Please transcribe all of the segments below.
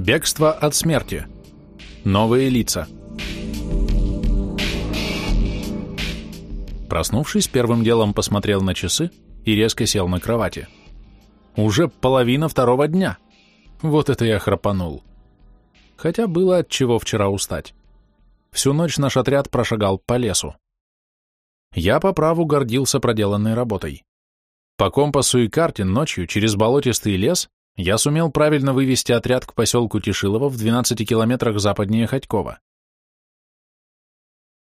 Бегство от смерти. Новые лица. Проснувшись, первым делом посмотрел на часы и резко сел на кровати. Уже половина второго дня. Вот это я храпанул. Хотя было от чего вчера устать. Всю ночь наш отряд прошагал по лесу. Я по праву гордился проделанной работой. По компасу и карте ночью через болотистый лес я сумел правильно вывести отряд к поселку Тишилово в 12 километрах западнее Ходькова.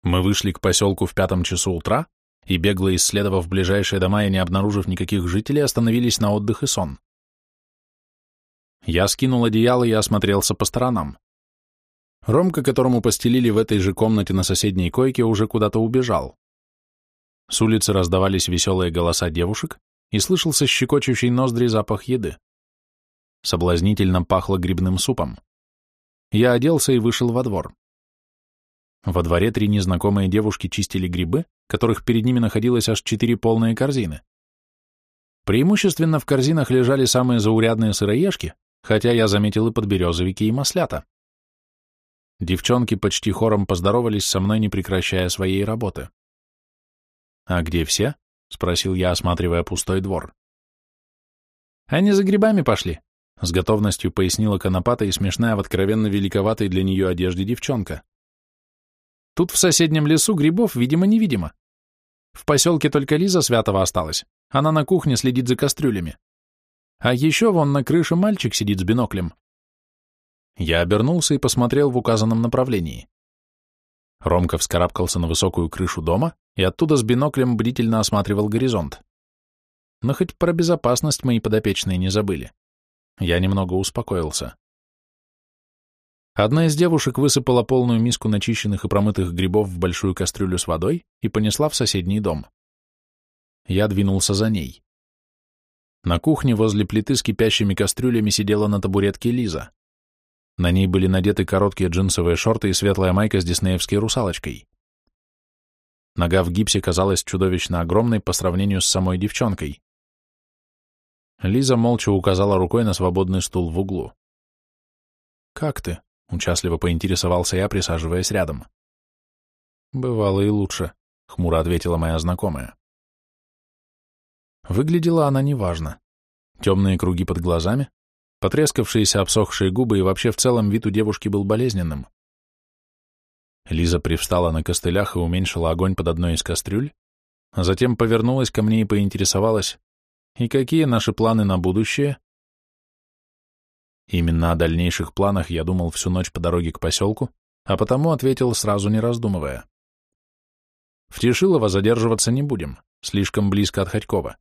Мы вышли к поселку в пятом часу утра и, бегло исследовав ближайшие дома и не обнаружив никаких жителей, остановились на отдых и сон. Я скинул одеяло и осмотрелся по сторонам. Ромка, которому постелили в этой же комнате на соседней койке, уже куда-то убежал. С улицы раздавались веселые голоса девушек, и слышался щекочущий ноздри запах еды. Соблазнительно пахло грибным супом. Я оделся и вышел во двор. Во дворе три незнакомые девушки чистили грибы, которых перед ними находилось аж четыре полные корзины. Преимущественно в корзинах лежали самые заурядные сыроежки, хотя я заметил и подберезовики, и маслята. Девчонки почти хором поздоровались со мной, не прекращая своей работы. «А где все?» — спросил я, осматривая пустой двор. «Они за грибами пошли», с готовностью пояснила конопата и смешная в откровенно великоватой для нее одежде девчонка. Тут в соседнем лесу грибов, видимо-невидимо. В поселке только Лиза Святого осталась. Она на кухне следит за кастрюлями. А еще вон на крыше мальчик сидит с биноклем. Я обернулся и посмотрел в указанном направлении. Ромка вскарабкался на высокую крышу дома и оттуда с биноклем бдительно осматривал горизонт. Но хоть про безопасность мои подопечные не забыли. Я немного успокоился. Одна из девушек высыпала полную миску начищенных и промытых грибов в большую кастрюлю с водой и понесла в соседний дом. Я двинулся за ней. На кухне возле плиты с кипящими кастрюлями сидела на табуретке Лиза. На ней были надеты короткие джинсовые шорты и светлая майка с диснеевской русалочкой. Нога в гипсе казалась чудовищно огромной по сравнению с самой девчонкой. Лиза молча указала рукой на свободный стул в углу. «Как ты?» — участливо поинтересовался я, присаживаясь рядом. «Бывало и лучше», — хмуро ответила моя знакомая. Выглядела она неважно. Темные круги под глазами, потрескавшиеся обсохшие губы и вообще в целом вид у девушки был болезненным. Лиза привстала на костылях и уменьшила огонь под одной из кастрюль, а затем повернулась ко мне и поинтересовалась, и какие наши планы на будущее? Именно о дальнейших планах я думал всю ночь по дороге к поселку, а потому ответил сразу не раздумывая. В Тишилово задерживаться не будем, слишком близко от Ходькова.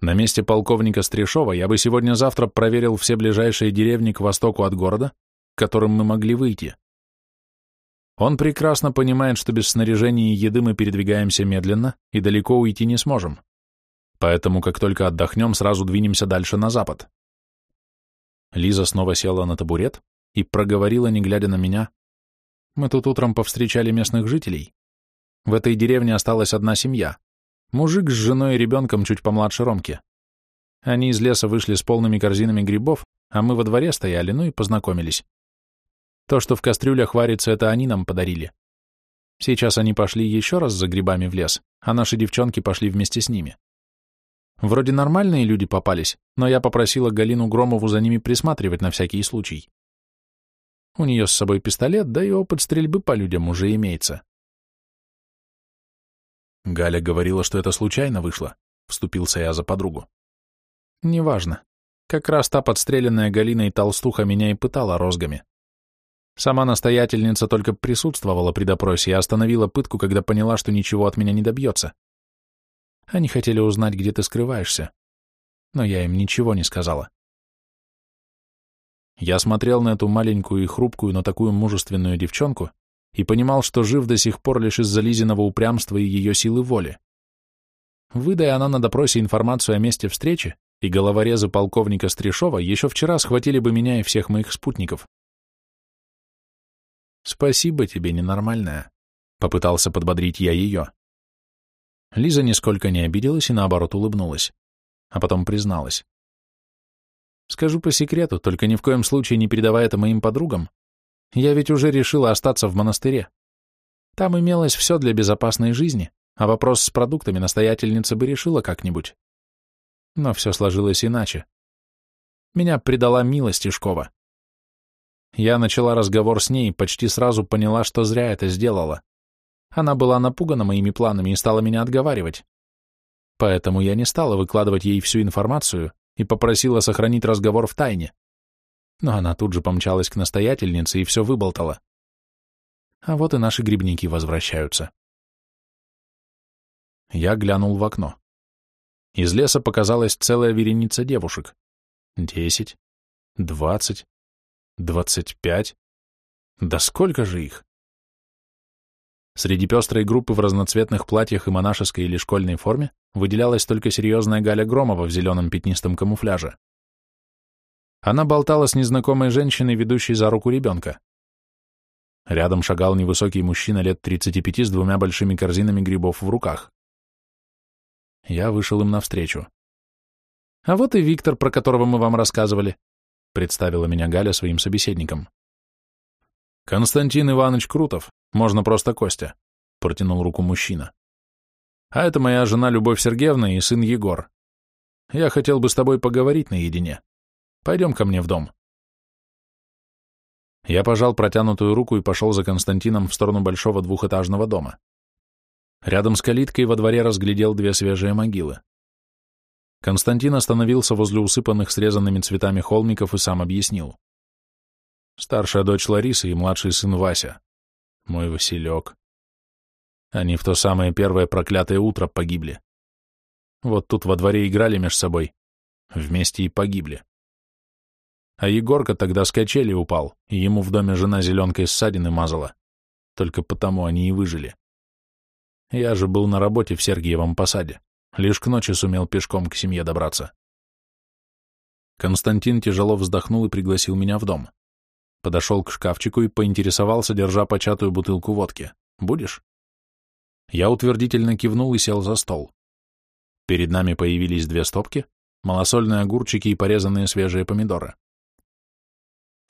На месте полковника Стрешова я бы сегодня-завтра проверил все ближайшие деревни к востоку от города, к которым мы могли выйти. Он прекрасно понимает, что без снаряжения и еды мы передвигаемся медленно и далеко уйти не сможем поэтому как только отдохнем, сразу двинемся дальше на запад. Лиза снова села на табурет и проговорила, не глядя на меня. Мы тут утром повстречали местных жителей. В этой деревне осталась одна семья. Мужик с женой и ребенком чуть помладше Ромки. Они из леса вышли с полными корзинами грибов, а мы во дворе стояли, ну и познакомились. То, что в кастрюлях варится, это они нам подарили. Сейчас они пошли еще раз за грибами в лес, а наши девчонки пошли вместе с ними. Вроде нормальные люди попались, но я попросила Галину Громову за ними присматривать на всякий случай. У нее с собой пистолет, да и опыт стрельбы по людям уже имеется. Галя говорила, что это случайно вышло, вступился я за подругу. Неважно. Как раз та подстреленная Галиной толстуха меня и пытала розгами. Сама настоятельница только присутствовала при допросе и остановила пытку, когда поняла, что ничего от меня не добьется. Они хотели узнать, где ты скрываешься. Но я им ничего не сказала. Я смотрел на эту маленькую и хрупкую, но такую мужественную девчонку и понимал, что жив до сих пор лишь из-за Лизиного упрямства и ее силы воли. Выдая она на допросе информацию о месте встречи, и головорезы полковника Стришова еще вчера схватили бы меня и всех моих спутников. «Спасибо тебе, ненормальная», — попытался подбодрить я ее. Лиза нисколько не обиделась и наоборот улыбнулась, а потом призналась. Скажу по секрету, только ни в коем случае не передавай это моим подругам. Я ведь уже решила остаться в монастыре. Там имелось все для безопасной жизни, а вопрос с продуктами настоятельница бы решила как-нибудь. Но все сложилось иначе. Меня предала милость Тишкова. Я начала разговор с ней и почти сразу поняла, что зря это сделала. Она была напугана моими планами и стала меня отговаривать. Поэтому я не стала выкладывать ей всю информацию и попросила сохранить разговор в тайне. Но она тут же помчалась к настоятельнице и все выболтала. А вот и наши грибники возвращаются. Я глянул в окно. Из леса показалась целая вереница девушек. Десять, двадцать, двадцать пять. Да сколько же их? Среди пестрой группы в разноцветных платьях и монашеской или школьной форме выделялась только серьезная Галя Громова в зеленом пятнистом камуфляже. Она болтала с незнакомой женщиной, ведущей за руку ребенка. Рядом шагал невысокий мужчина лет 35 с двумя большими корзинами грибов в руках. Я вышел им навстречу. «А вот и Виктор, про которого мы вам рассказывали», — представила меня Галя своим собеседником. «Константин Иванович Крутов, можно просто Костя», — протянул руку мужчина. «А это моя жена Любовь Сергеевна и сын Егор. Я хотел бы с тобой поговорить наедине. Пойдем ко мне в дом». Я пожал протянутую руку и пошел за Константином в сторону большого двухэтажного дома. Рядом с калиткой во дворе разглядел две свежие могилы. Константин остановился возле усыпанных срезанными цветами холмиков и сам объяснил. Старшая дочь Лариса и младший сын Вася. Мой Василек. Они в то самое первое проклятое утро погибли. Вот тут во дворе играли между собой. Вместе и погибли. А Егорка тогда с качели упал, и ему в доме жена зеленкой ссадины мазала. Только потому они и выжили. Я же был на работе в Сергиевом посаде. Лишь к ночи сумел пешком к семье добраться. Константин тяжело вздохнул и пригласил меня в дом. Подошел к шкафчику и поинтересовался, держа початую бутылку водки. «Будешь?» Я утвердительно кивнул и сел за стол. Перед нами появились две стопки, малосольные огурчики и порезанные свежие помидоры.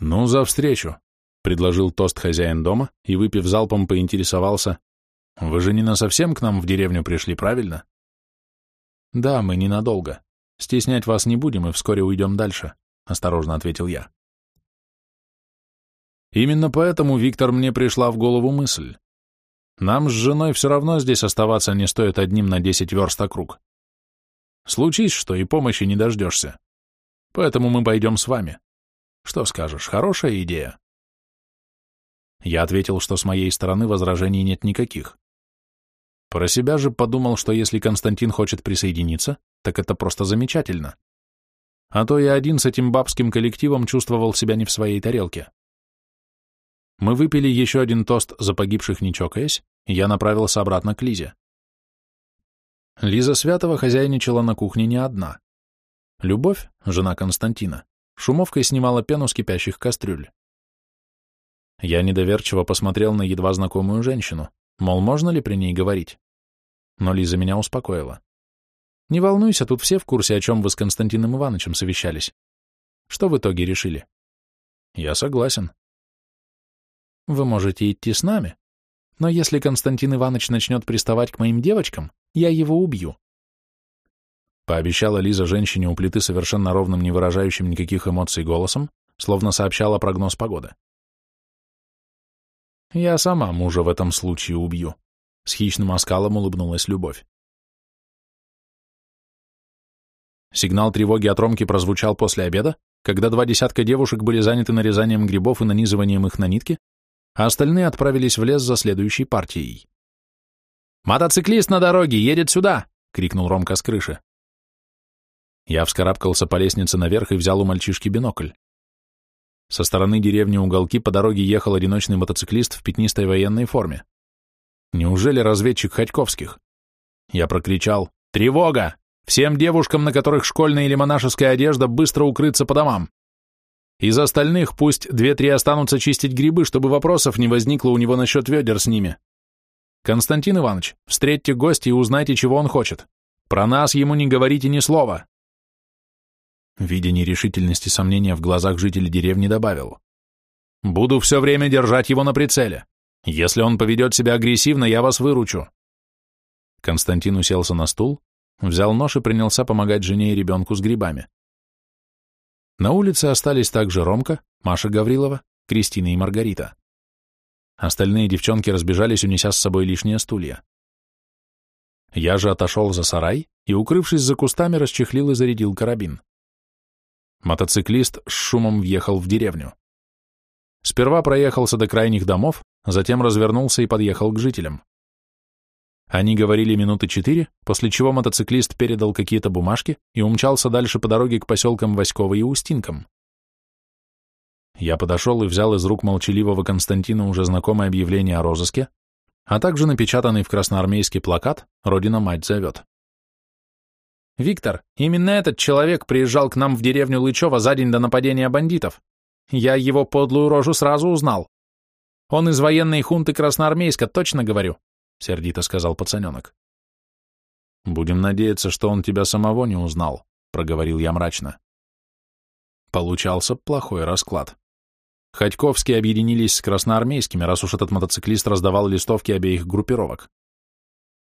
«Ну, за встречу», — предложил тост хозяин дома и, выпив залпом, поинтересовался. «Вы же не насовсем к нам в деревню пришли, правильно?» «Да, мы ненадолго. Стеснять вас не будем и вскоре уйдем дальше», — осторожно ответил я. Именно поэтому, Виктор, мне пришла в голову мысль. Нам с женой все равно здесь оставаться не стоит одним на десять верст округ. Случись что, и помощи не дождешься. Поэтому мы пойдем с вами. Что скажешь, хорошая идея?» Я ответил, что с моей стороны возражений нет никаких. Про себя же подумал, что если Константин хочет присоединиться, так это просто замечательно. А то я один с этим бабским коллективом чувствовал себя не в своей тарелке. Мы выпили еще один тост за погибших не чокаясь, и я направился обратно к Лизе. Лиза Святова хозяйничала на кухне не одна. Любовь, жена Константина, Шумовкой снимала пену с кипящих кастрюль. Я недоверчиво посмотрел на едва знакомую женщину, мол, можно ли при ней говорить. Но Лиза меня успокоила. Не волнуйся, тут все в курсе, о чем вы с Константином Ивановичем совещались. Что в итоге решили? Я согласен. Вы можете идти с нами, но если Константин Иванович начнет приставать к моим девочкам, я его убью. Пообещала Лиза женщине у плиты совершенно ровным, не выражающим никаких эмоций голосом, словно сообщала прогноз погоды. «Я сама мужа в этом случае убью», — с хищным оскалом улыбнулась Любовь. Сигнал тревоги от Ромки прозвучал после обеда, когда два десятка девушек были заняты нарезанием грибов и нанизыванием их на нитки, а остальные отправились в лес за следующей партией. «Мотоциклист на дороге, едет сюда!» — крикнул Ромка с крыши. Я вскарабкался по лестнице наверх и взял у мальчишки бинокль. Со стороны деревни Уголки по дороге ехал одиночный мотоциклист в пятнистой военной форме. Неужели разведчик Ходьковских? Я прокричал «Тревога! Всем девушкам, на которых школьная или монашеская одежда, быстро укрыться по домам! Из остальных пусть две-три останутся чистить грибы, чтобы вопросов не возникло у него насчет ведер с ними. Константин Иванович, встретьте гостя и узнайте, чего он хочет. Про нас ему не говорите ни слова. видя нерешительность и сомнения в глазах жителей деревни, добавил. «Буду все время держать его на прицеле. Если он поведет себя агрессивно, я вас выручу». Константин уселся на стул, взял нож и принялся помогать жене и ребенку с грибами. На улице остались также Ромка, Маша Гаврилова, Кристина и Маргарита. Остальные девчонки разбежались, унеся с собой лишние стулья. Я же отошел за сарай и, укрывшись за кустами, расчехлил и зарядил карабин. Мотоциклист с шумом въехал в деревню. Сперва проехался до крайних домов, затем развернулся и подъехал к жителям. Они говорили минуты четыре, после чего мотоциклист передал какие-то бумажки и умчался дальше по дороге к поселкам Васьково и Устинкам. Я подошел и взял из рук молчаливого Константина уже знакомое объявление о розыске, а также напечатанный в красноармейский плакат «Родина-мать зовет». «Виктор, именно этот человек приезжал к нам в деревню Лычева за день до нападения бандитов. Я его подлую рожу сразу узнал. Он из военной хунты Красноармейска, точно говорю», — сердито сказал пацаненок. «Будем надеяться, что он тебя самого не узнал», — проговорил я мрачно. Получался плохой расклад. Ходьковские объединились с красноармейскими, раз уж этот мотоциклист раздавал листовки обеих группировок.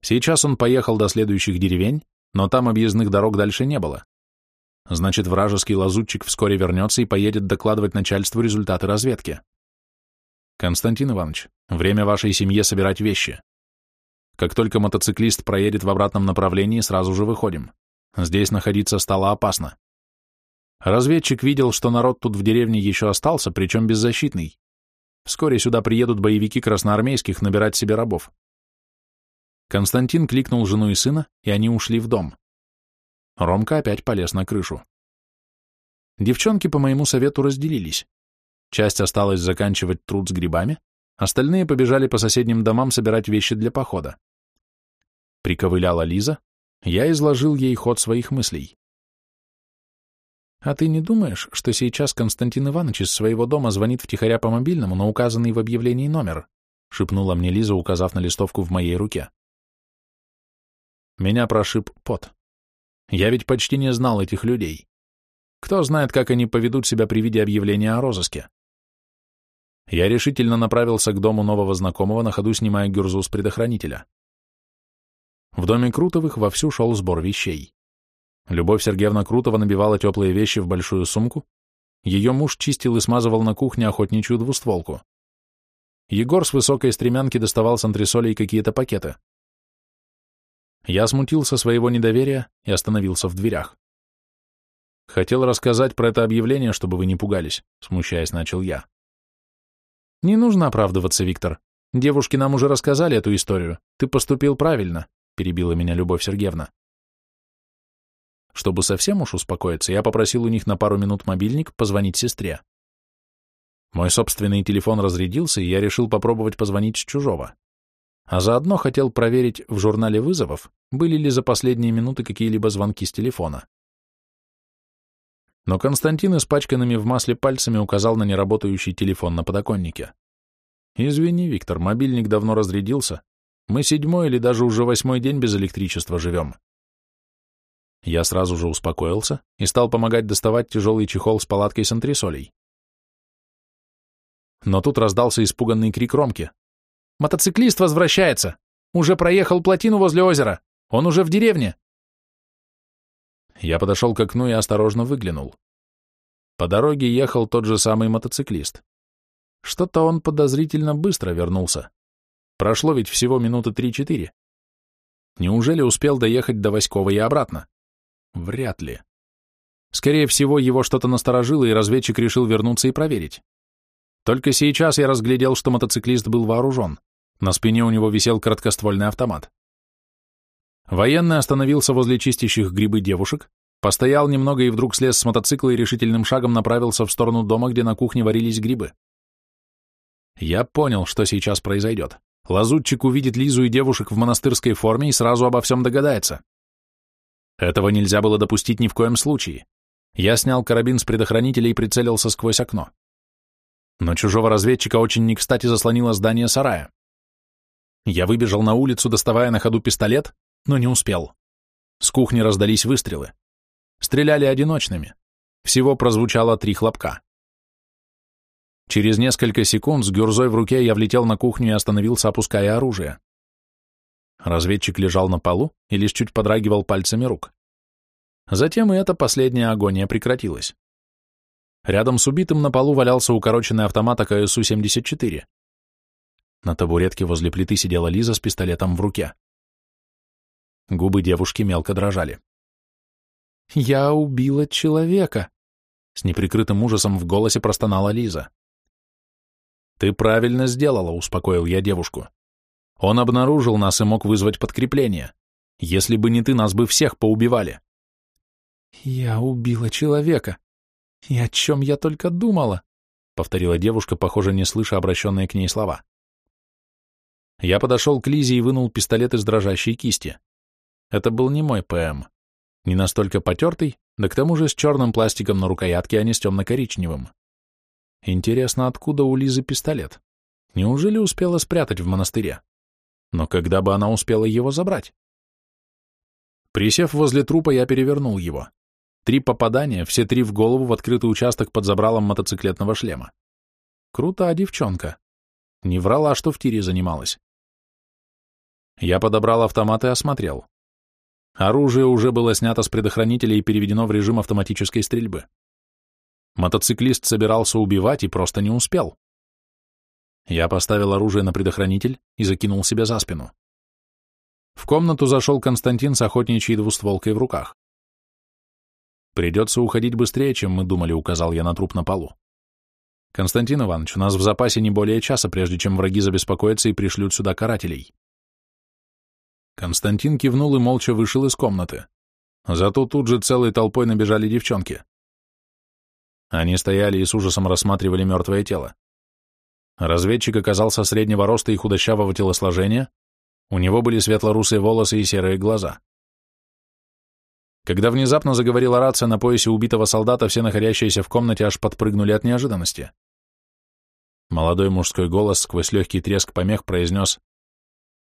Сейчас он поехал до следующих деревень, но там объездных дорог дальше не было. Значит, вражеский лазутчик вскоре вернется и поедет докладывать начальству результаты разведки. Константин Иванович, время вашей семье собирать вещи. Как только мотоциклист проедет в обратном направлении, сразу же выходим. Здесь находиться стало опасно. Разведчик видел, что народ тут в деревне еще остался, причем беззащитный. Вскоре сюда приедут боевики красноармейских набирать себе рабов. Константин кликнул жену и сына, и они ушли в дом. Ромка опять полез на крышу. Девчонки по моему совету разделились. Часть осталась заканчивать труд с грибами, остальные побежали по соседним домам собирать вещи для похода. Приковыляла Лиза, я изложил ей ход своих мыслей. «А ты не думаешь, что сейчас Константин Иванович из своего дома звонит втихаря по мобильному на указанный в объявлении номер?» — шепнула мне Лиза, указав на листовку в моей руке. Меня прошиб пот. Я ведь почти не знал этих людей. Кто знает, как они поведут себя при виде объявления о розыске. Я решительно направился к дому нового знакомого, на ходу снимая гюрзу с предохранителя. В доме Крутовых вовсю шел сбор вещей. Любовь Сергеевна Крутова набивала теплые вещи в большую сумку. Ее муж чистил и смазывал на кухне охотничью двустволку. Егор с высокой стремянки доставал с антресолей какие-то пакеты. Я смутился своего недоверия и остановился в дверях. Хотел рассказать про это объявление, чтобы вы не пугались, смущаясь, начал я. Не нужно оправдываться, Виктор. Девушки нам уже рассказали эту историю. Ты поступил правильно, перебила меня Любовь Сергеевна. Чтобы совсем уж успокоиться, я попросил у них на пару минут мобильник позвонить сестре. Мой собственный телефон разрядился, и я решил попробовать позвонить с чужого. А заодно хотел проверить в журнале вызовов, были ли за последние минуты какие-либо звонки с телефона. Но Константин испачканными в масле пальцами указал на неработающий телефон на подоконнике. «Извини, Виктор, мобильник давно разрядился. Мы седьмой или даже уже восьмой день без электричества живем. Я сразу же успокоился и стал помогать доставать тяжелый чехол с палаткой с антресолей. Но тут раздался испуганный крик Ромки. «Мотоциклист возвращается! Уже проехал плотину возле озера! Он уже в деревне!» Я подошел к окну и осторожно выглянул. По дороге ехал тот же самый мотоциклист. Что-то он подозрительно быстро вернулся. Прошло ведь всего минуты три-четыре. Неужели успел доехать до Васькова и обратно? Вряд ли. Скорее всего, его что-то насторожило, и разведчик решил вернуться и проверить. Только сейчас я разглядел, что мотоциклист был вооружен. На спине у него висел короткоствольный автомат. Военный остановился возле чистящих грибы девушек, постоял немного и вдруг слез с мотоцикла и решительным шагом направился в сторону дома, где на кухне варились грибы. Я понял, что сейчас произойдет. Лазутчик увидит Лизу и девушек в монастырской форме и сразу обо всем догадается. Этого нельзя было допустить ни в коем случае. Я снял карабин с предохранителя и прицелился сквозь окно. Но чужого разведчика очень не кстати заслонило здание сарая. Я выбежал на улицу, доставая на ходу пистолет, но не успел. С кухни раздались выстрелы. Стреляли одиночными. Всего прозвучало три хлопка. Через несколько секунд с гюрзой в руке я влетел на кухню и остановился, опуская оружие. Разведчик лежал на полу и лишь чуть подрагивал пальцами рук. Затем и эта последняя агония прекратилась. Рядом с убитым на полу валялся укороченный автомат АКСУ-74. На табуретке возле плиты сидела Лиза с пистолетом в руке. Губы девушки мелко дрожали. «Я убила человека!» С неприкрытым ужасом в голосе простонала Лиза. «Ты правильно сделала», — успокоил я девушку. «Он обнаружил нас и мог вызвать подкрепление. Если бы не ты, нас бы всех поубивали». «Я убила человека. И о чем я только думала?» — повторила девушка, похоже, не слыша обращенные к ней слова. Я подошел к Лизе и вынул пистолет из дрожащей кисти. Это был не мой ПМ. Не настолько потертый, да к тому же с черным пластиком на рукоятке, а не с темно-коричневым. Интересно, откуда у Лизы пистолет? Неужели успела спрятать в монастыре? Но когда бы она успела его забрать? Присев возле трупа, я перевернул его. Три попадания, все три в голову в открытый участок под забралом мотоциклетного шлема. Круто, а девчонка. Не врала, что в тире занималась. Я подобрал автомат и осмотрел. Оружие уже было снято с предохранителя и переведено в режим автоматической стрельбы. Мотоциклист собирался убивать и просто не успел. Я поставил оружие на предохранитель и закинул себя за спину. В комнату зашел Константин с охотничьей двустволкой в руках. «Придется уходить быстрее, чем мы думали», — указал я на труп на полу. «Константин Иванович, у нас в запасе не более часа, прежде чем враги забеспокоятся и пришлют сюда карателей». Константин кивнул и молча вышел из комнаты. Зато тут же целой толпой набежали девчонки. Они стояли и с ужасом рассматривали мертвое тело. Разведчик оказался среднего роста и худощавого телосложения, у него были светло-русые волосы и серые глаза. Когда внезапно заговорила рация на поясе убитого солдата, все находящиеся в комнате аж подпрыгнули от неожиданности. Молодой мужской голос сквозь легкий треск помех произнес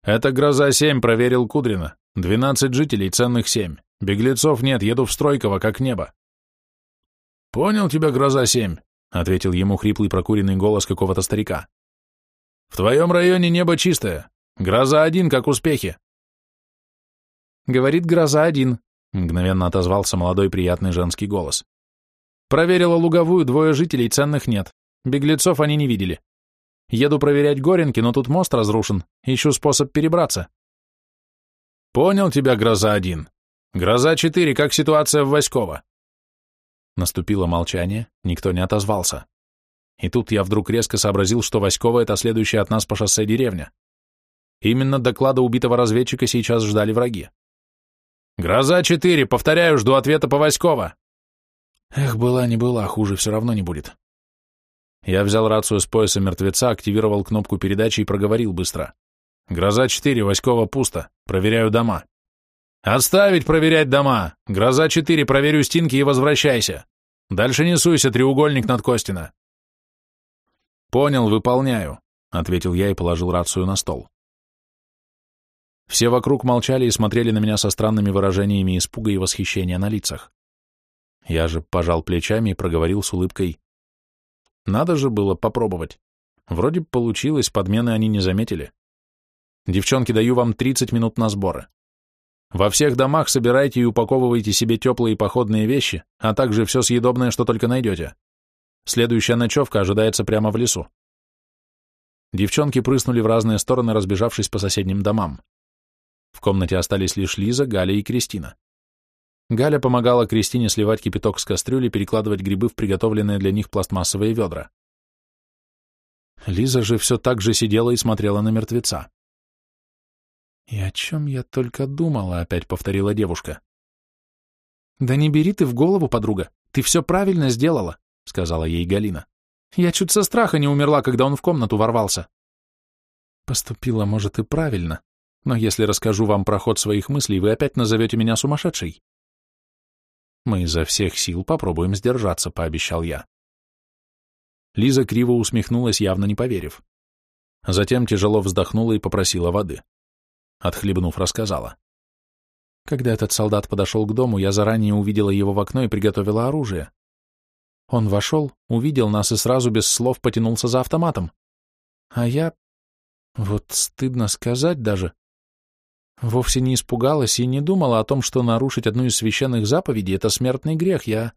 «Это «Гроза-7», проверил Кудрина. Двенадцать жителей, ценных семь. Беглецов нет, еду в Стройково, как небо». «Понял тебя, Гроза-7», — ответил ему хриплый прокуренный голос какого-то старика. «В твоем районе небо чистое. Гроза-1, как успехи». «Говорит Гроза-1», — мгновенно отозвался молодой приятный женский голос. «Проверила луговую, двое жителей, ценных нет. Беглецов они не видели. Еду проверять Горенки, но тут мост разрушен. Ищу способ перебраться». «Понял тебя, Гроза-1. Гроза-4, как ситуация в Васьково?» Наступило молчание, никто не отозвался. И тут я вдруг резко сообразил, что Васькова — это следующая от нас по шоссе деревня. Именно доклада убитого разведчика сейчас ждали враги. «Гроза-4, повторяю, жду ответа по Васькова!» Эх, была не была, хуже все равно не будет. Я взял рацию с пояса мертвеца, активировал кнопку передачи и проговорил быстро. «Гроза-4, Васькова пусто. Проверяю дома». «Отставить проверять дома! Гроза-4, проверю стенки и возвращайся! Дальше не суйся, треугольник над Костина!» «Понял, выполняю», — ответил я и положил рацию на стол. Все вокруг молчали и смотрели на меня со странными выражениями испуга и восхищения на лицах. Я же пожал плечами и проговорил с улыбкой. Надо же было попробовать. Вроде получилось, подмены они не заметили. Девчонки, даю вам 30 минут на сборы. Во всех домах собирайте и упаковывайте себе теплые походные вещи, а также все съедобное, что только найдете. Следующая ночевка ожидается прямо в лесу. Девчонки прыснули в разные стороны, разбежавшись по соседним домам. В комнате остались лишь Лиза, Галя и Кристина. Галя помогала Кристине сливать кипяток с кастрюли, перекладывать грибы в приготовленные для них пластмассовые ведра. Лиза же все так же сидела и смотрела на мертвеца. «И о чем я только думала», — опять повторила девушка. «Да не бери ты в голову, подруга, ты все правильно сделала», — сказала ей Галина. «Я чуть со страха не умерла, когда он в комнату ворвался». «Поступила, может, и правильно, но если расскажу вам про ход своих мыслей, вы опять назовете меня сумасшедшей». «Мы изо всех сил попробуем сдержаться», — пообещал я. Лиза криво усмехнулась, явно не поверив. Затем тяжело вздохнула и попросила воды. Отхлебнув, рассказала. Когда этот солдат подошел к дому, я заранее увидела его в окно и приготовила оружие. Он вошел, увидел нас и сразу без слов потянулся за автоматом. А я... Вот стыдно сказать даже. Вовсе не испугалась и не думала о том, что нарушить одну из священных заповедей — это смертный грех. Я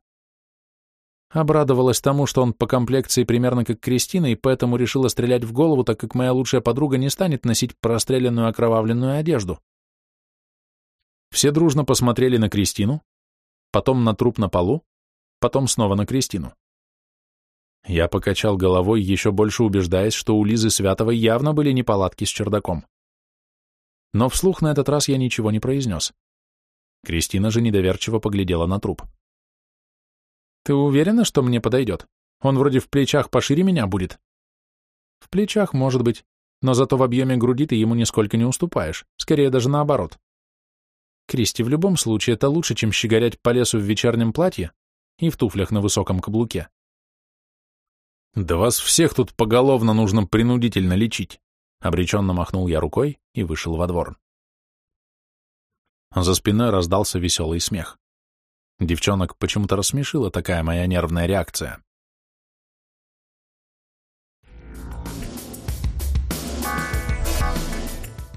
обрадовалась тому, что он по комплекции примерно как Кристина, и поэтому решила стрелять в голову, так как моя лучшая подруга не станет носить простреленную окровавленную одежду. Все дружно посмотрели на Кристину, потом на труп на полу, потом снова на Кристину. Я покачал головой, еще больше убеждаясь, что у Лизы Святовой явно были неполадки с чердаком. Но вслух на этот раз я ничего не произнес. Кристина же недоверчиво поглядела на труп. «Ты уверена, что мне подойдет? Он вроде в плечах пошире меня будет». «В плечах, может быть, но зато в объеме груди ты ему нисколько не уступаешь, скорее даже наоборот. Кристи, в любом случае это лучше, чем щеголять по лесу в вечернем платье и в туфлях на высоком каблуке. «Да вас всех тут поголовно нужно принудительно лечить», — обреченно махнул я рукой и вышел во двор. За спиной раздался веселый смех. Девчонок почему-то рассмешила такая моя нервная реакция.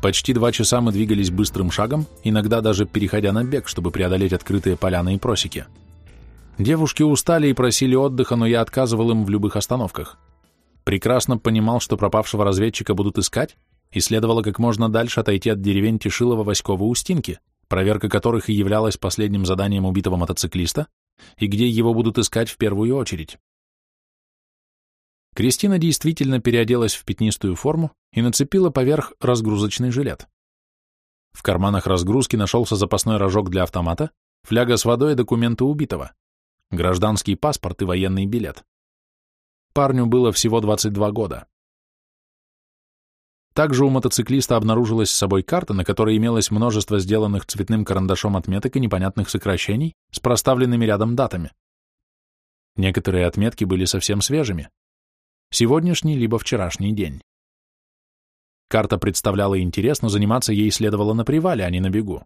Почти два часа мы двигались быстрым шагом, иногда даже переходя на бег, чтобы преодолеть открытые поляны и просеки. Девушки устали и просили отдыха, но я отказывал им в любых остановках. Прекрасно понимал, что пропавшего разведчика будут искать, и следовало как можно дальше отойти от деревень Тишилова, Васькова, Устинки, проверка которых и являлась последним заданием убитого мотоциклиста, и где его будут искать в первую очередь. Кристина действительно переоделась в пятнистую форму и нацепила поверх разгрузочный жилет. В карманах разгрузки нашелся запасной рожок для автомата, фляга с водой и документы убитого, гражданский паспорт и военный билет. Парню было всего 22 года. Также у мотоциклиста обнаружилась с собой карта, на которой имелось множество сделанных цветным карандашом отметок и непонятных сокращений с проставленными рядом датами. Некоторые отметки были совсем свежими, сегодняшний либо вчерашний день. Карта представляла интерес, но заниматься ей следовало на привале, а не на бегу.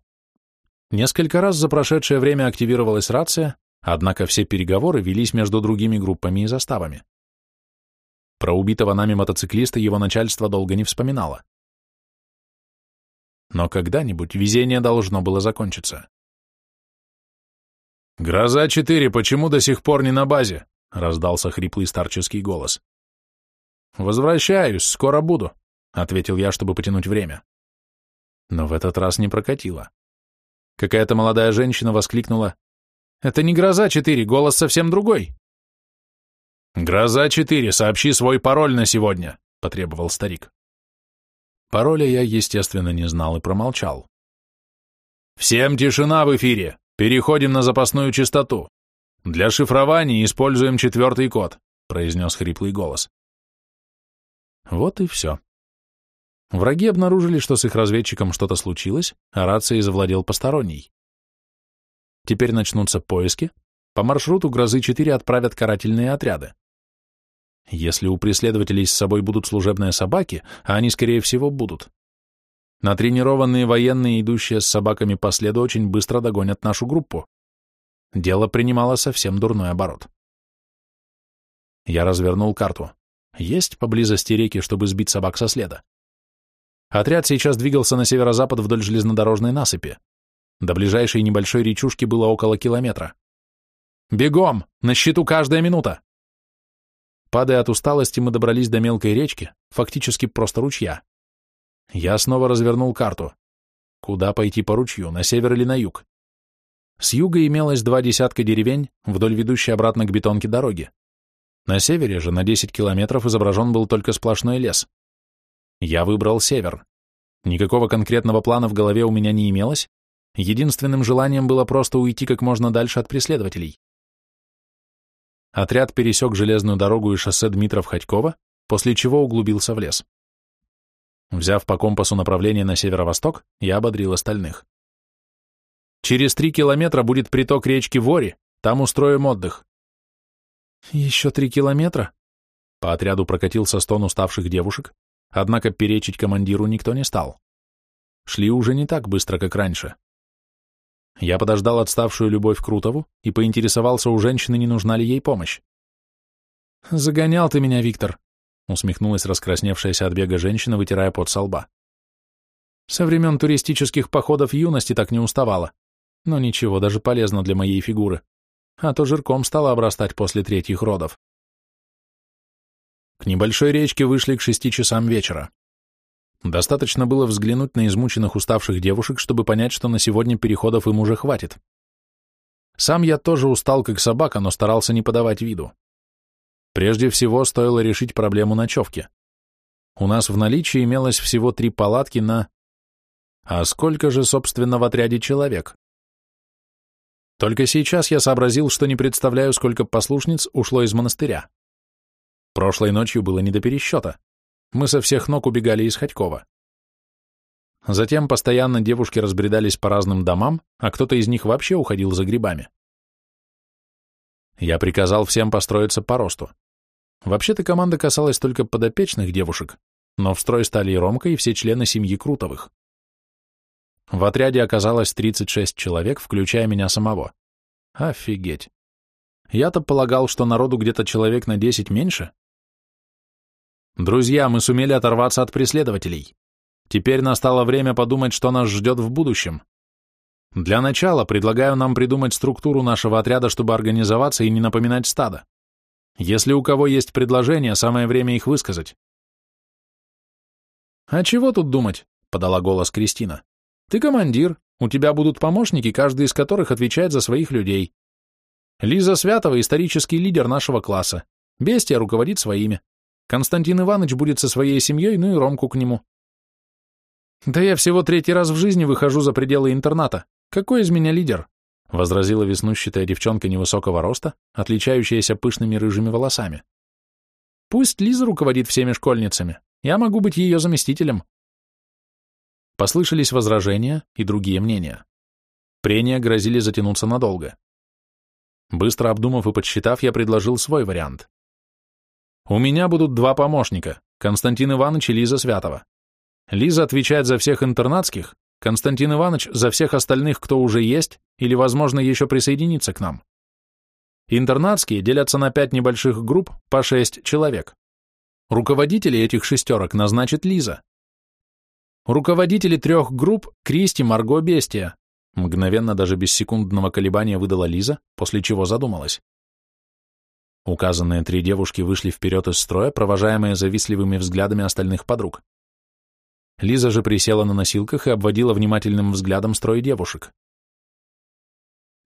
Несколько раз за прошедшее время активировалась рация, однако все переговоры велись между другими группами и заставами. Про убитого нами мотоциклиста его начальство долго не вспоминало. Но когда-нибудь везение должно было закончиться. «Гроза-4, почему до сих пор не на базе?» — раздался хриплый старческий голос. «Возвращаюсь, скоро буду», — ответил я, чтобы потянуть время. Но в этот раз не прокатило. Какая-то молодая женщина воскликнула. «Это не гроза-4, голос совсем другой». «Гроза-4, сообщи свой пароль на сегодня», — потребовал старик. Пароля я, естественно, не знал и промолчал. «Всем тишина в эфире! Переходим на запасную частоту. Для шифрования используем четвертый код», — произнес хриплый голос. Вот и все. Враги обнаружили, что с их разведчиком что-то случилось, а рацией завладел посторонний. Теперь начнутся поиски, по маршруту «Грозы-4» отправят карательные отряды. Если у преследователей с собой будут служебные собаки, а они, скорее всего, будут, натренированные военные, идущие с собаками по следу, очень быстро догонят нашу группу. Дело принимало совсем дурной оборот. Я развернул карту. Есть поблизости реки, чтобы сбить собак со следа. Отряд сейчас двигался на северо-запад вдоль железнодорожной насыпи. До ближайшей небольшой речушки было около километра. «Бегом! На счету каждая минута!» Падая от усталости, мы добрались до мелкой речки, фактически просто ручья. Я снова развернул карту. Куда пойти по ручью, на север или на юг? С юга имелось два десятка деревень вдоль ведущей обратно к бетонке дороги. На севере же на 10 километров изображен был только сплошной лес. Я выбрал север. Никакого конкретного плана в голове у меня не имелось, единственным желанием было просто уйти как можно дальше от преследователей. Отряд пересек железную дорогу и шоссе Дмитров-Ходькова, после чего углубился в лес. Взяв по компасу направление на северо-восток, я ободрил остальных. Через три километра будет приток речки Вори, там устроим отдых. «Еще три километра?» По отряду прокатился стон уставших девушек, однако перечить командиру никто не стал. Шли уже не так быстро, как раньше. Я подождал отставшую Любовь Крутову и поинтересовался у женщины, не нужна ли ей помощь. Загонял ты меня, Виктор, усмехнулась раскрасневшаяся от бега женщина, вытирая пот со лба. Со времен туристических походов юности так не уставала. Но ничего, даже полезно для моей фигуры. А то жирком стала обрастать после третьих родов. К небольшой речке вышли к шести часам вечера. Достаточно было взглянуть на измученных уставших девушек, чтобы понять, что на сегодня переходов им уже хватит. Сам я тоже устал, как собака, но старался не подавать виду. Прежде всего, стоило решить проблему ночевки. У нас в наличии имелось всего три палатки на... А сколько же, собственно, в отряде человек? Только сейчас я сообразил, что не представляю, сколько послушниц ушло из монастыря. Прошлой ночью было не до пересчета. Мы со всех ног убегали из Ходькова. Затем постоянно девушки разбредались по разным домам, а кто-то из них вообще уходил за грибами. Я приказал всем построиться по росту. Вообще-то команда касалась только подопечных девушек, но в строй стали и Ромка, и все члены семьи Крутовых. В отряде оказалось 36 человек, включая меня самого. Офигеть. Я-то полагал, что народу где-то человек на 10 меньше. Друзья, мы сумели оторваться от преследователей. Теперь настало время подумать, что нас ждет в будущем. Для начала предлагаю нам придумать структуру нашего отряда, чтобы организоваться и не напоминать стадо. Если у кого есть предложения, самое время их высказать. «А чего тут думать?» — подала голос Кристина. «Ты командир, у тебя будут помощники, каждый из которых отвечает за своих людей. Лиза Святова — исторический лидер нашего класса. Бестия руководит своими. Константин Иванович будет со своей семьей, ну и Ромку к нему. «Да я всего третий раз в жизни выхожу за пределы интерната. Какой из меня лидер?» — возразила веснущатая девчонка невысокого роста, отличающаяся пышными рыжими волосами. «Пусть Лиза руководит всеми школьницами. Я могу быть ее заместителем». Послышались возражения и другие мнения. Прения грозили затянуться надолго. Быстро обдумав и подсчитав, я предложил свой вариант. У меня будут два помощника, Константин Иванович и Лиза Святова. Лиза отвечает за всех интернатских, Константин Иванович за всех остальных, кто уже есть или, возможно, еще присоединится к нам. Интернатские делятся на пять небольших групп по шесть человек. Руководители этих шестерок назначит Лиза. Руководители трех групп – Кристи, Марго, Бестия. Мгновенно, даже без секундного колебания выдала Лиза, после чего задумалась. Указанные три девушки вышли вперед из строя, провожаемые завистливыми взглядами остальных подруг. Лиза же присела на носилках и обводила внимательным взглядом строй девушек.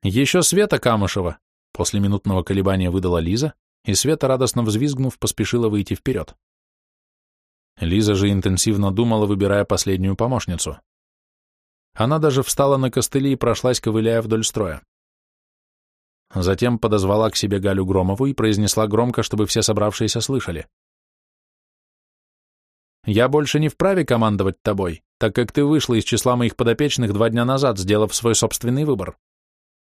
«Еще Света Камышева!» После минутного колебания выдала Лиза, и Света, радостно взвизгнув, поспешила выйти вперед. Лиза же интенсивно думала, выбирая последнюю помощницу. Она даже встала на костыли и прошлась, ковыляя вдоль строя. Затем подозвала к себе Галю Громову и произнесла громко, чтобы все собравшиеся слышали. Я больше не вправе командовать тобой, так как ты вышла из числа моих подопечных два дня назад, сделав свой собственный выбор.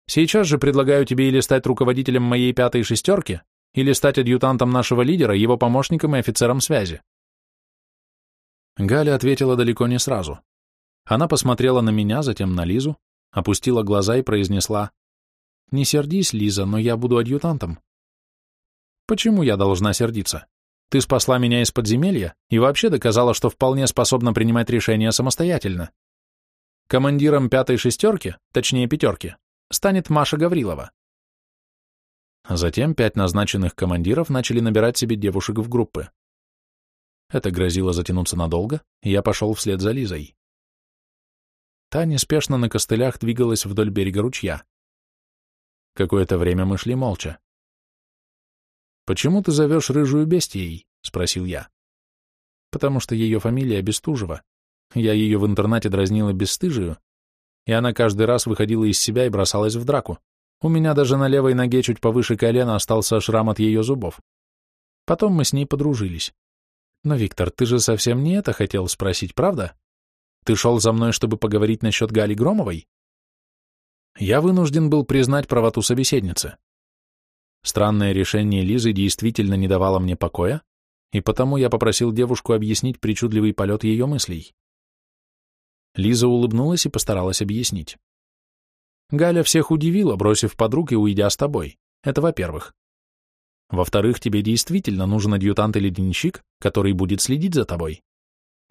Сейчас же предлагаю тебе или стать руководителем моей пятой шестерки, или стать адъютантом нашего лидера, его помощником и офицером связи. Галя ответила далеко не сразу. Она посмотрела на меня, затем на Лизу, опустила глаза и произнесла, «Не сердись, Лиза, но я буду адъютантом». «Почему я должна сердиться? Ты спасла меня из подземелья и вообще доказала, что вполне способна принимать решения самостоятельно. Командиром пятой шестерки, точнее пятерки, станет Маша Гаврилова. Затем пять назначенных командиров начали набирать себе девушек в группы. Это грозило затянуться надолго, и я пошел вслед за Лизой. Та неспешно на костылях двигалась вдоль берега ручья. Какое-то время мы шли молча. «Почему ты зовешь рыжую бестией?» — спросил я. «Потому что ее фамилия Бестужева. Я ее в интернате дразнила бесстыжию, и она каждый раз выходила из себя и бросалась в драку. У меня даже на левой ноге чуть повыше колена остался шрам от ее зубов. Потом мы с ней подружились. Но, Виктор, ты же совсем не это хотел спросить, правда? Ты шел за мной, чтобы поговорить насчет Гали Громовой?» Я вынужден был признать правоту собеседницы. Странное решение Лизы действительно не давало мне покоя, и потому я попросил девушку объяснить причудливый полет ее мыслей. Лиза улыбнулась и постаралась объяснить. Галя всех удивила, бросив подруг и уйдя с тобой. Это во-первых. Во-вторых, тебе действительно нужен адъютант или денщик, который будет следить за тобой.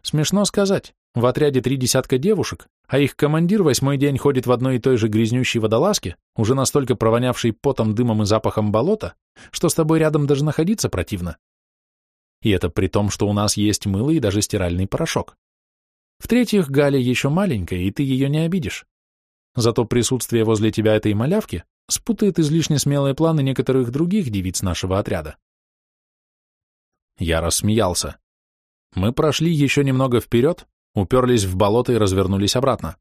Смешно сказать, в отряде три десятка девушек, а их командир восьмой день ходит в одной и той же грязнющей водолазке, уже настолько провонявшей потом, дымом и запахом болота, что с тобой рядом даже находиться противно. И это при том, что у нас есть мыло и даже стиральный порошок. В-третьих, Галя еще маленькая, и ты ее не обидишь. Зато присутствие возле тебя этой малявки спутает излишне смелые планы некоторых других девиц нашего отряда. Я рассмеялся. Мы прошли еще немного вперед, уперлись в болото и развернулись обратно.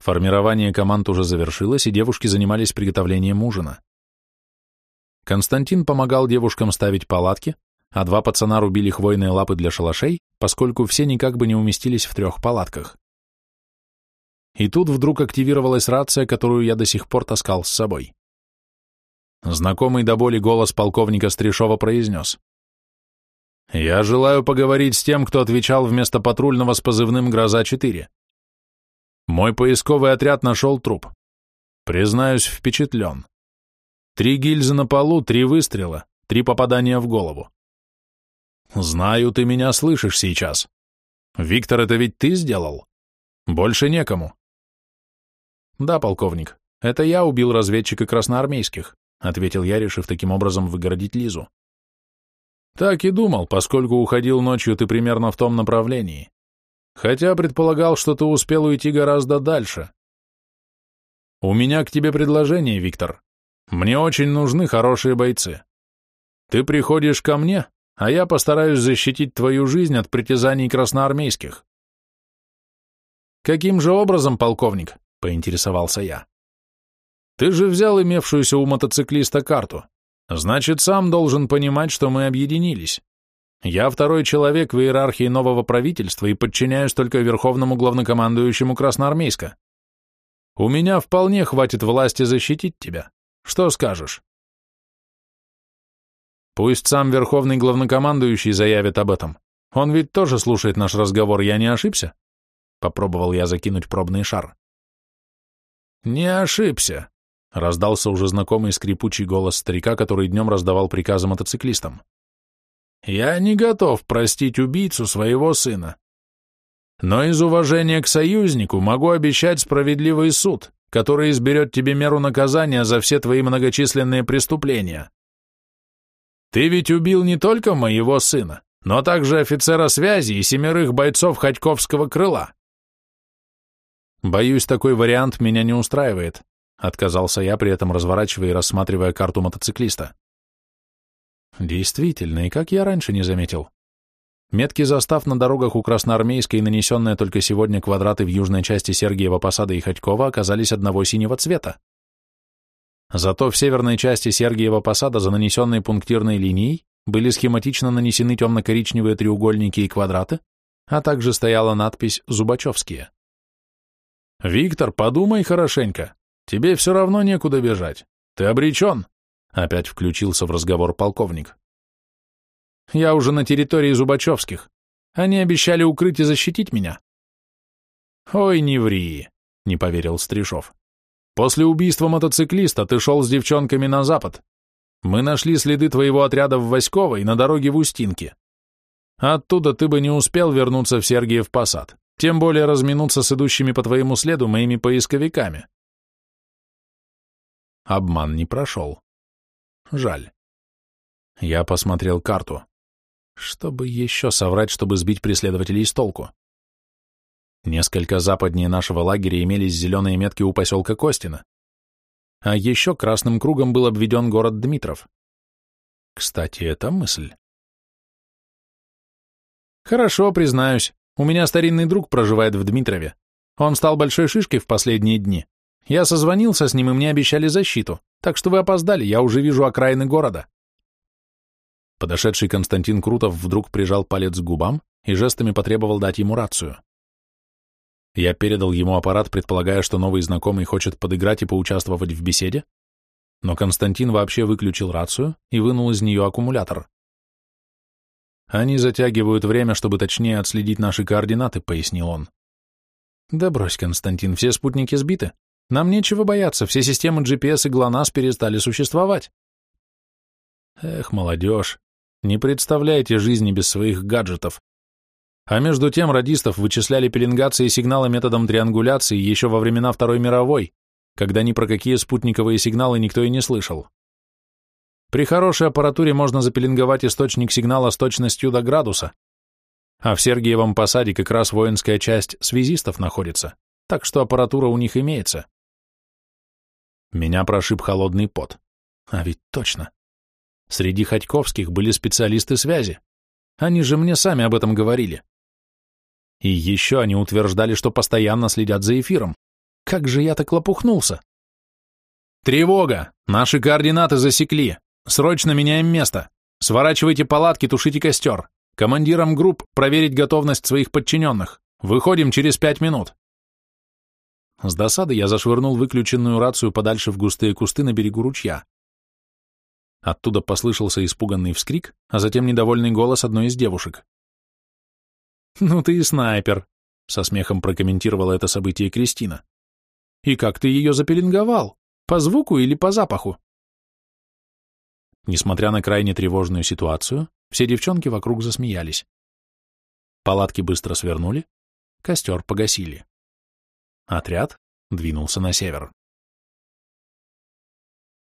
Формирование команд уже завершилось, и девушки занимались приготовлением ужина. Константин помогал девушкам ставить палатки, а два пацана рубили хвойные лапы для шалашей, поскольку все никак бы не уместились в трех палатках. И тут вдруг активировалась рация, которую я до сих пор таскал с собой. Знакомый до боли голос полковника Стришова произнес. «Я желаю поговорить с тем, кто отвечал вместо патрульного с позывным «Гроза-4». Мой поисковый отряд нашел труп. Признаюсь, впечатлен. Три гильзы на полу, три выстрела, три попадания в голову. Знаю, ты меня слышишь сейчас. Виктор, это ведь ты сделал? Больше некому. «Да, полковник, это я убил разведчика красноармейских», ответил я, решив таким образом выгородить Лизу. «Так и думал, поскольку уходил ночью ты примерно в том направлении. Хотя предполагал, что ты успел уйти гораздо дальше. У меня к тебе предложение, Виктор. Мне очень нужны хорошие бойцы. Ты приходишь ко мне, а я постараюсь защитить твою жизнь от притязаний красноармейских». «Каким же образом, полковник?» поинтересовался я. Ты же взял имевшуюся у мотоциклиста карту. Значит, сам должен понимать, что мы объединились. Я второй человек в иерархии нового правительства и подчиняюсь только верховному главнокомандующему Красноармейска. У меня вполне хватит власти защитить тебя. Что скажешь? Пусть сам верховный главнокомандующий заявит об этом. Он ведь тоже слушает наш разговор, я не ошибся? Попробовал я закинуть пробный шар. «Не ошибся», — раздался уже знакомый скрипучий голос старика, который днем раздавал приказы мотоциклистам. «Я не готов простить убийцу своего сына. Но из уважения к союзнику могу обещать справедливый суд, который изберет тебе меру наказания за все твои многочисленные преступления. Ты ведь убил не только моего сына, но также офицера связи и семерых бойцов Ходьковского крыла. «Боюсь, такой вариант меня не устраивает», — отказался я, при этом разворачивая и рассматривая карту мотоциклиста. Действительно, и как я раньше не заметил. Метки застав на дорогах у Красноармейской, нанесенные только сегодня квадраты в южной части Сергиева Посада и Ходькова, оказались одного синего цвета. Зато в северной части Сергиева Посада за нанесенной пунктирной линией были схематично нанесены темно-коричневые треугольники и квадраты, а также стояла надпись «Зубачевские». «Виктор, подумай хорошенько. Тебе все равно некуда бежать. Ты обречен», — опять включился в разговор полковник. «Я уже на территории Зубачевских. Они обещали укрыть и защитить меня». «Ой, не ври», — не поверил Стрижов. «После убийства мотоциклиста ты шел с девчонками на запад. Мы нашли следы твоего отряда в Васьково и на дороге в Устинке. Оттуда ты бы не успел вернуться в Сергиев Посад. Тем более разминуться с идущими по твоему следу моими поисковиками. Обман не прошел. Жаль. Я посмотрел карту. Чтобы еще соврать, чтобы сбить преследователей с толку. Несколько западнее нашего лагеря имелись зеленые метки у поселка Костина. А еще красным кругом был обведен город Дмитров. Кстати, это мысль. Хорошо, признаюсь. У меня старинный друг проживает в Дмитрове. Он стал большой шишкой в последние дни. Я созвонился с ним, и мне обещали защиту. Так что вы опоздали, я уже вижу окраины города. Подошедший Константин Крутов вдруг прижал палец к губам и жестами потребовал дать ему рацию. Я передал ему аппарат, предполагая, что новый знакомый хочет подыграть и поучаствовать в беседе, но Константин вообще выключил рацию и вынул из нее аккумулятор. Они затягивают время, чтобы точнее отследить наши координаты, пояснил он. Да брось, Константин, все спутники сбиты. Нам нечего бояться, все системы GPS и ГЛОНАСС перестали существовать. Эх, молодежь, не представляете жизни без своих гаджетов. А между тем радистов вычисляли пеленгации сигнала методом триангуляции еще во времена Второй мировой, когда ни про какие спутниковые сигналы никто и не слышал. При хорошей аппаратуре можно запеленговать источник сигнала с точностью до градуса, а в Сергиевом посаде как раз воинская часть связистов находится, так что аппаратура у них имеется. Меня прошиб холодный пот. А ведь точно. Среди Ходьковских были специалисты связи. Они же мне сами об этом говорили. И еще они утверждали, что постоянно следят за эфиром. Как же я так лопухнулся? Тревога! Наши координаты засекли. Срочно меняем место. Сворачивайте палатки, тушите костер. Командирам групп проверить готовность своих подчиненных. Выходим через пять минут. С досады я зашвырнул выключенную рацию подальше в густые кусты на берегу ручья. Оттуда послышался испуганный вскрик, а затем недовольный голос одной из девушек. «Ну ты и снайпер», — со смехом прокомментировала это событие Кристина. «И как ты ее запеленговал? По звуку или по запаху?» Несмотря на крайне тревожную ситуацию, все девчонки вокруг засмеялись. Палатки быстро свернули, костер погасили. Отряд двинулся на север.